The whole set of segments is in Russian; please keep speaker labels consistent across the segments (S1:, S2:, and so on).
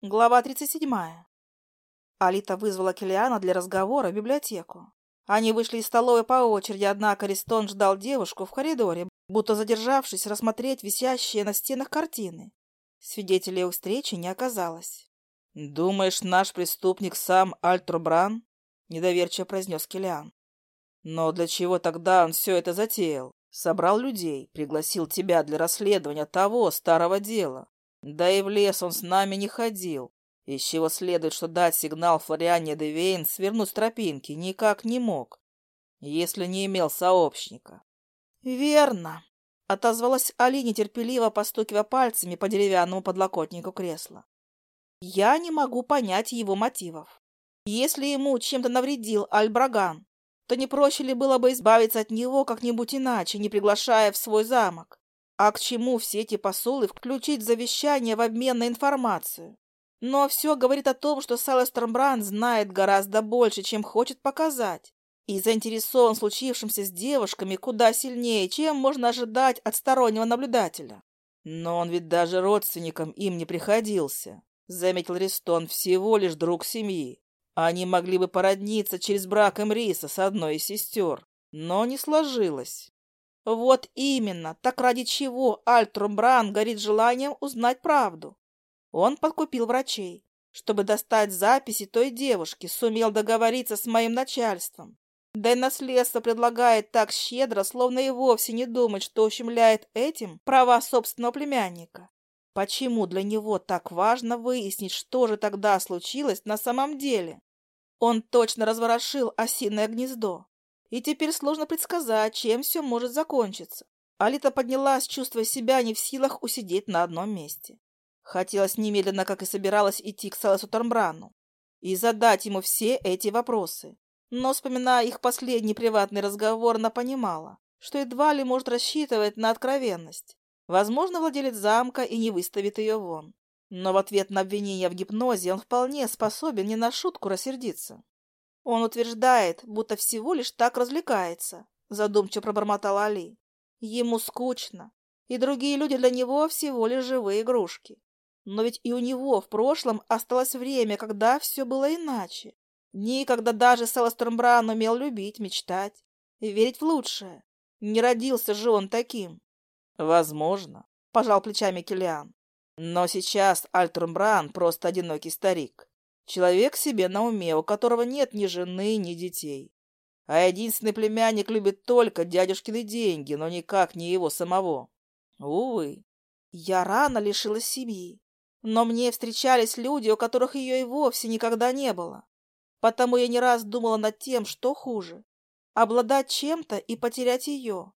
S1: Глава 37. Алита вызвала Килиана для разговора в библиотеку. Они вышли из столовой по очереди, однако Ристон ждал девушку в коридоре, будто задержавшись рассмотреть висящие на стенах картины. Свидетелей у встречи не оказалось. «Думаешь, наш преступник сам Альтрубран?» — недоверчиво произнес Килиан. «Но для чего тогда он все это затеял? Собрал людей, пригласил тебя для расследования того старого дела, да и в лес он с нами не ходил, из чего следует, что дать сигнал Флориане де Вейн свернуть с тропинки никак не мог, если не имел сообщника. «Верно», — отозвалась Али, нетерпеливо постукивая пальцами по деревянному подлокотнику кресла. «Я не могу понять его мотивов. Если ему чем-то навредил Альбраган, то не проще ли было бы избавиться от него как-нибудь иначе, не приглашая в свой замок? А к чему все эти посулы включить завещание в обмен на информацию? Но все говорит о том, что Салестербранд знает гораздо больше, чем хочет показать, и заинтересован в случившемся с девушками куда сильнее, чем можно ожидать от стороннего наблюдателя. Но он ведь даже родственникам им не приходился, заметил Ристон, всего лишь друг семьи. Они могли бы породниться через брак Эмриса с одной из сестер, но не сложилось. Вот именно, так ради чего Альтрум Бран горит желанием узнать правду. Он подкупил врачей, чтобы достать записи той девушки, сумел договориться с моим начальством. Да и наследство предлагает так щедро, словно и вовсе не думает, что ущемляет этим права собственного племянника. Почему для него так важно выяснить, что же тогда случилось на самом деле? Он точно разворошил осиное гнездо. И теперь сложно предсказать, чем все может закончиться. Алита поднялась, чувствуя себя не в силах усидеть на одном месте. Хотелось немедленно, как и собиралась, идти к Салесу Тормбрану и задать ему все эти вопросы. Но, вспоминая их последний приватный разговор, она понимала, что едва ли может рассчитывать на откровенность. Возможно, владелец замка и не выставит ее вон. Но в ответ на обвинение в гипнозе он вполне способен не на шутку рассердиться. Он утверждает, будто всего лишь так развлекается, задумчиво пробормотал Али. Ему скучно, и другие люди для него всего лишь живые игрушки. Но ведь и у него в прошлом осталось время, когда все было иначе. Дни, даже Селестермбран умел любить, мечтать верить в лучшее. Не родился же он таким. Возможно, пожал плечами Килиан. Но сейчас Альтурмбран просто одинокий старик. Человек себе на уме, у которого нет ни жены, ни детей. А единственный племянник любит только дядюшкины деньги, но никак не его самого. Увы, я рано лишилась семьи, но мне встречались люди, у которых ее и вовсе никогда не было. Потому я не раз думала над тем, что хуже — обладать чем-то и потерять ее.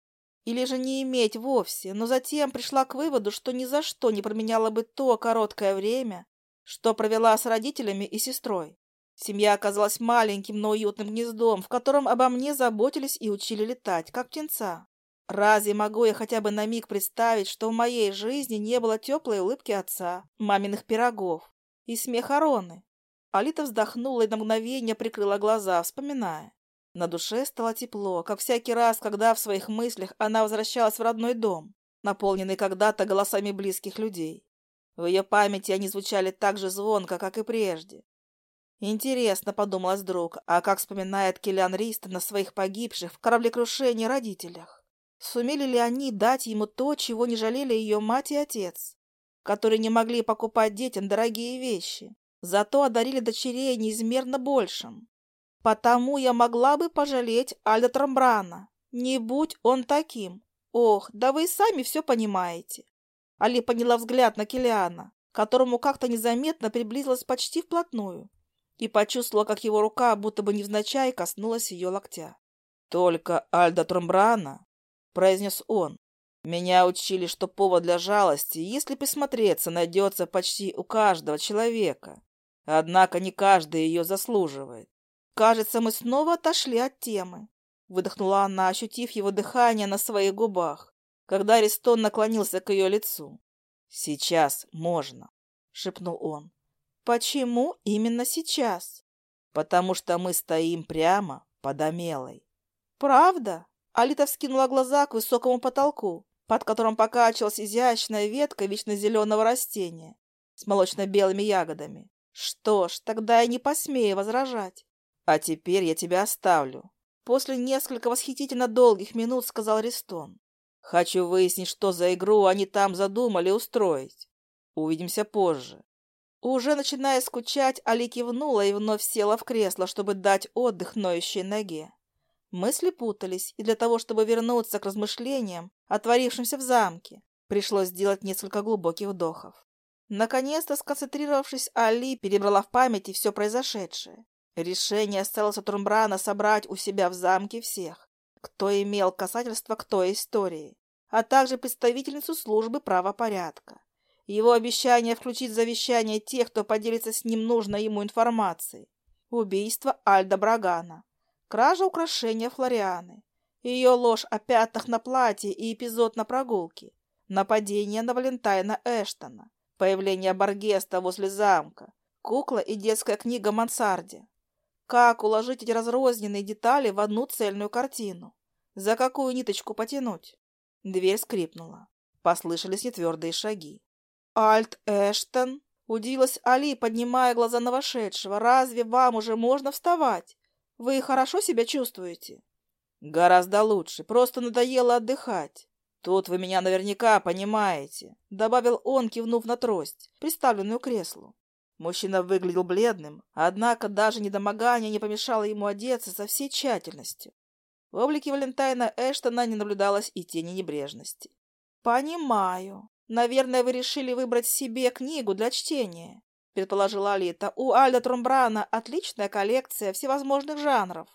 S1: Или же не иметь вовсе, но затем пришла к выводу, что ни за что не променяла бы то короткое время, что провела с родителями и сестрой. Семья оказалась маленьким, но уютным гнездом, в котором обо мне заботились и учили летать, как птенца. Разве могу я хотя бы на миг представить, что в моей жизни не было теплой улыбки отца, маминых пирогов и смеха Роны? Алита вздохнула и на мгновение прикрыла глаза, вспоминая. На душе стало тепло, как всякий раз, когда в своих мыслях она возвращалась в родной дом, наполненный когда-то голосами близких людей. В ее памяти они звучали так же звонко, как и прежде. Интересно, подумалось вдруг, а как вспоминает Киллиан Ристон на своих погибших в кораблекрушении родителях? Сумели ли они дать ему то, чего не жалели ее мать и отец, которые не могли покупать детям дорогие вещи, зато одарили дочерей неизмерно большим? Потому я могла бы пожалеть Альда Трамбрана, не будь он таким. Ох, да вы и сами все понимаете. Али подняла взгляд на Килиана, которому как-то незаметно приблизилась почти вплотную, и почувствовала, как его рука, будто бы невзначай, коснулась ее локтя. «Только Альда Тромбрана», — произнес он, — «меня учили, что повод для жалости, если присмотреться, найдется почти у каждого человека. Однако не каждый ее заслуживает. Кажется, мы снова отошли от темы», — выдохнула она, ощутив его дыхание на своих губах когда Аристон наклонился к ее лицу. «Сейчас можно», — шепнул он. «Почему именно сейчас?» «Потому что мы стоим прямо под Амелой». «Правда?» Алита вскинула глаза к высокому потолку, под которым покачивалась изящная ветка вечно зеленого растения. с молочно-белыми ягодами. Что ж, тогда я не посмею возражать. А теперь я тебя оставлю. После несколько восхитительно долгих минут сказал Ристон. Хочу выяснить, что за игру они там задумали устроить. Увидимся позже. Уже начиная скучать, Али кивнула и вновь села в кресло, чтобы дать отдых ноющей ноге. Мысли путались, и для того, чтобы вернуться к размышлениям, отворившимся в замке, пришлось сделать несколько глубоких вдохов. Наконец-то, сконцентрировавшись, Али перебрала в памяти все произошедшее. Решение Селоса Турмбрана собрать у себя в замке всех, кто имел касательство к той истории, а также представительницу службы правопорядка. Его обещание включить завещание тех, кто поделится с ним нужной ему информацией. Убийство Альда Брагана. Кража украшения Флорианы. Ее ложь о пятнах на платье и эпизод на прогулке. Нападение на Валентайна Эштона. Появление Баргеста возле замка. Кукла и детская книга Мансарде. Как уложить эти разрозненные детали в одну цельную картину? За какую ниточку потянуть? Дверь скрипнула. Послышались нетвердые шаги. «Альт Эштон?» — удивилась Али, поднимая глаза на вошедшего. «Разве вам уже можно вставать? Вы хорошо себя чувствуете?» «Гораздо лучше. Просто надоело отдыхать. Тут вы меня наверняка понимаете», — добавил он, кивнув на трость, приставленную креслу. Мужчина выглядел бледным, однако даже недомогание не помешало ему одеться со всей тщательностью. В облике Валентайна Эштона не наблюдалось и тени небрежности. «Понимаю. Наверное, вы решили выбрать себе книгу для чтения», — предположила Алита. «У Альда Тромбрана отличная коллекция всевозможных жанров».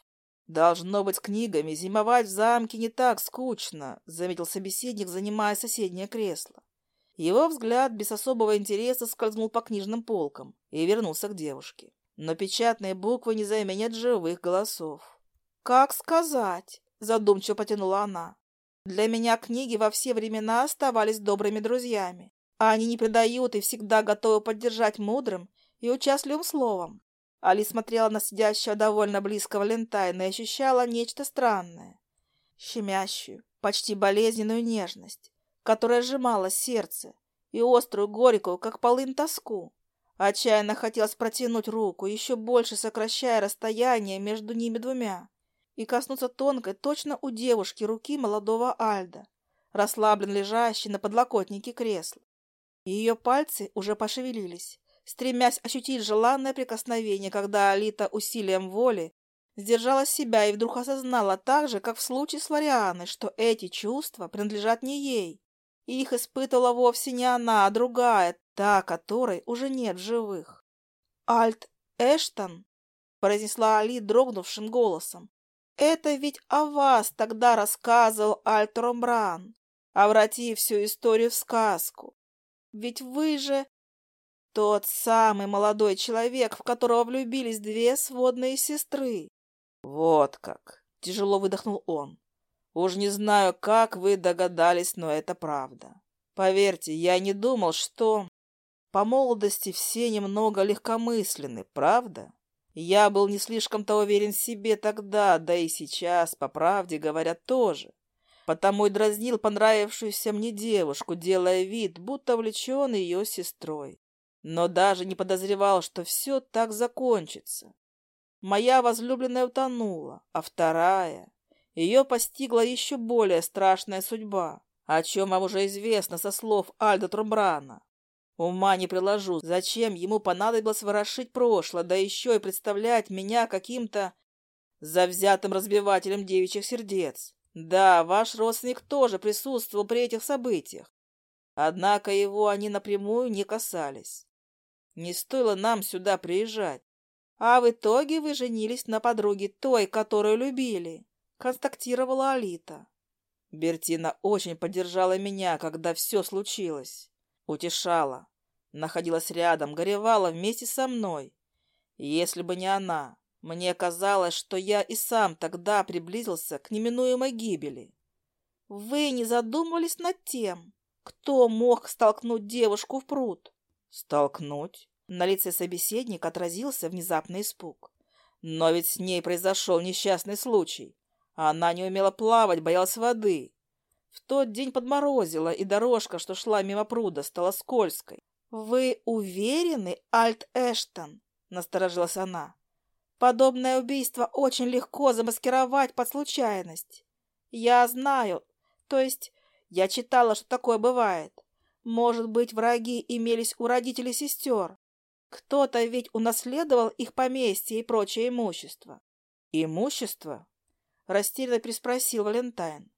S1: «Должно быть, книгами зимовать в замке не так скучно», — заметил собеседник, занимая соседнее кресло. Его взгляд без особого интереса скользнул по книжным полкам и вернулся к девушке. Но печатные буквы не заменят живых голосов. «Как сказать?» — задумчиво потянула она. Для меня книги во все времена оставались добрыми друзьями, а они не предают и всегда готовы поддержать мудрым и участливым словом. Али смотрела на сидящего довольно близко Валентайна и ощущала нечто странное, щемящую, почти болезненную нежность, которая сжимала сердце, и острую, горькую, как полынь, тоску. Отчаянно хотелось протянуть руку, еще больше сокращая расстояние между ними двумя и коснуться тонкой, точно у девушки, руки молодого Альда, расслабленно лежащей на подлокотнике кресла. Ее пальцы уже пошевелились, стремясь ощутить желанное прикосновение, когда Алита усилием воли сдержала себя и вдруг осознала так же, как в случае с Лорианой, что эти чувства принадлежат не ей. Их испытывала вовсе не она, а другая, та, которой уже нет в живых. «Альт Эштон», — произнесла Али дрогнувшим голосом, это ведь о вас тогда рассказывал Альтромбран, обратив всю историю в сказку. Ведь вы же тот самый молодой человек, в которого влюбились две сводные сестры. Вот как! Тяжело выдохнул он. Уж не знаю, как вы догадались, но это правда. Поверьте, я не думал, что... По молодости все немного легкомысленны, правда? Я был не слишком-то уверен в себе тогда, да и сейчас, по правде говоря, тоже. Потому и дразнил понравившуюся мне девушку, делая вид, будто влечен ее сестрой. Но даже не подозревал, что все так закончится. Моя возлюбленная утонула, а вторая... Ее постигла еще более страшная судьба, о чем вам уже известно со слов Альда Трумбрана. Ума не приложу, зачем ему понадобилось ворошить прошлое, да еще и представлять меня каким-то завзятым разбивателем девичьих сердец. Да, ваш родственник тоже присутствовал при этих событиях. Однако его они напрямую не касались. Не стоило нам сюда приезжать. А в итоге вы женились на подруге той, которую любили, констактировала Алита. Бертина очень поддержала меня, когда все случилось. Утешала. Находилась рядом, горевала вместе со мной. Если бы не она, мне казалось, что я и сам тогда приблизился к неминуемой гибели. Вы не задумывались над тем, кто мог столкнуть девушку в пруд? Столкнуть? На лице собеседника отразился внезапный испуг. Но ведь с ней произошел несчастный случай. Она не умела плавать, боялась воды. В тот день подморозило, и дорожка, что шла мимо пруда, стала скользкой. «Вы уверены, Альт Эштон?» — насторожилась она. «Подобное убийство очень легко замаскировать под случайность. Я знаю, то есть я читала, что такое бывает. Может быть, враги имелись у родителей сестер. Кто-то ведь унаследовал их поместье и прочее имущество. «Имущество?» — растерянно приспросил Валентайн.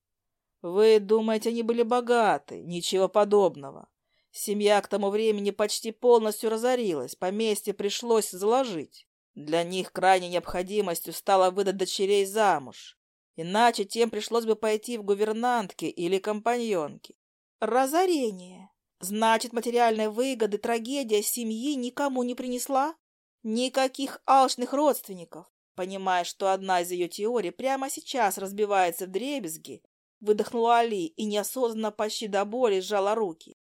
S1: «Вы думаете, они были богаты? Ничего подобного. Семья к тому времени почти полностью разорилась, поместье пришлось заложить. Для них крайней необходимостью стало выдать дочерей замуж. Иначе тем пришлось бы пойти в гувернантки или компаньонки. Разорение. Значит, материальной выгоды трагедия семьи никому не принесла? Никаких алчных родственников. Понимая, что одна из ее теорий прямо сейчас разбивается в дребезги, выдохнула Али и неосознанно почти до боли сжала руки.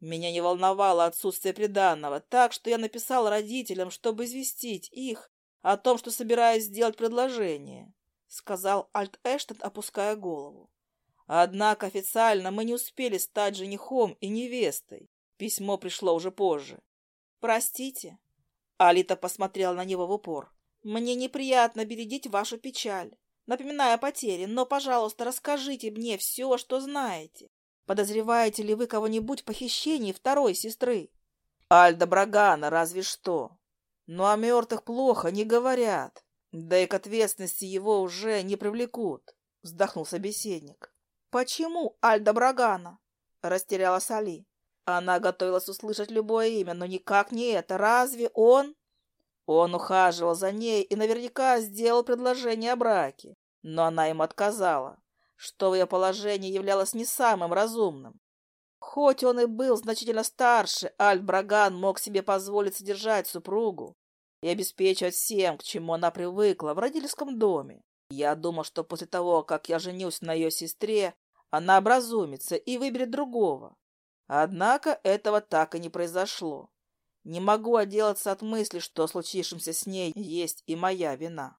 S1: Меня не волновало отсутствие приданного, так что я написал родителям, чтобы известить их о том, что собираюсь сделать предложение, — сказал Альт Эштон, опуская голову. Однако официально мы не успели стать женихом и невестой. Письмо пришло уже позже. «Простите». Алита посмотрела на него в упор. «Мне неприятно бередить вашу печаль, напоминая о потере, но, пожалуйста, расскажите мне все, что знаете. Подозреваете ли вы кого-нибудь в похищении второй сестры?» «Альда Брагана, разве что. Но о мертвых плохо не говорят. Да и к ответственности его уже не привлекут», — вздохнул собеседник. «Почему Альда Брагана?» — растерялась Али. Она готовилась услышать любое имя, но никак не это. Разве он... Он ухаживал за ней и наверняка сделал предложение о браке, но она ему отказала, что в ее положении являлось не самым разумным. Хоть он и был значительно старше, Альт Браган мог себе позволить содержать супругу и обеспечивать всем, к чему она привыкла в родительском доме. Я думал, что после того, как я женюсь на ее сестре, она образумится и выберет другого. Однако этого так и не произошло. Не могу отделаться от мысли, что случившемся с ней есть и моя вина.